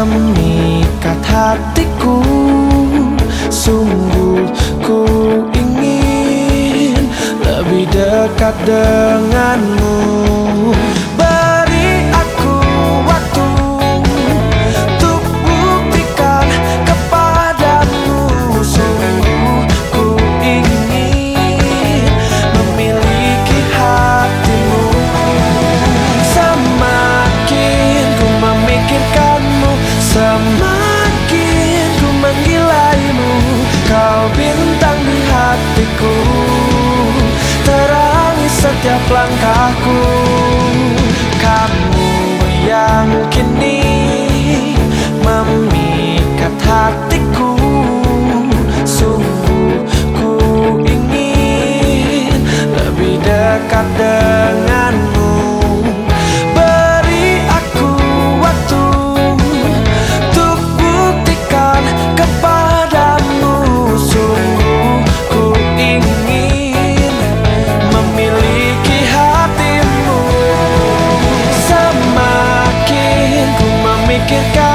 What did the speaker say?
Memikat hatiku. Sungguh ku ingin Lebih dekat denganmu. langkahku. Kamu yang kini memikat hatiku. Sungguh ku ingin lebih dekat dengan get down.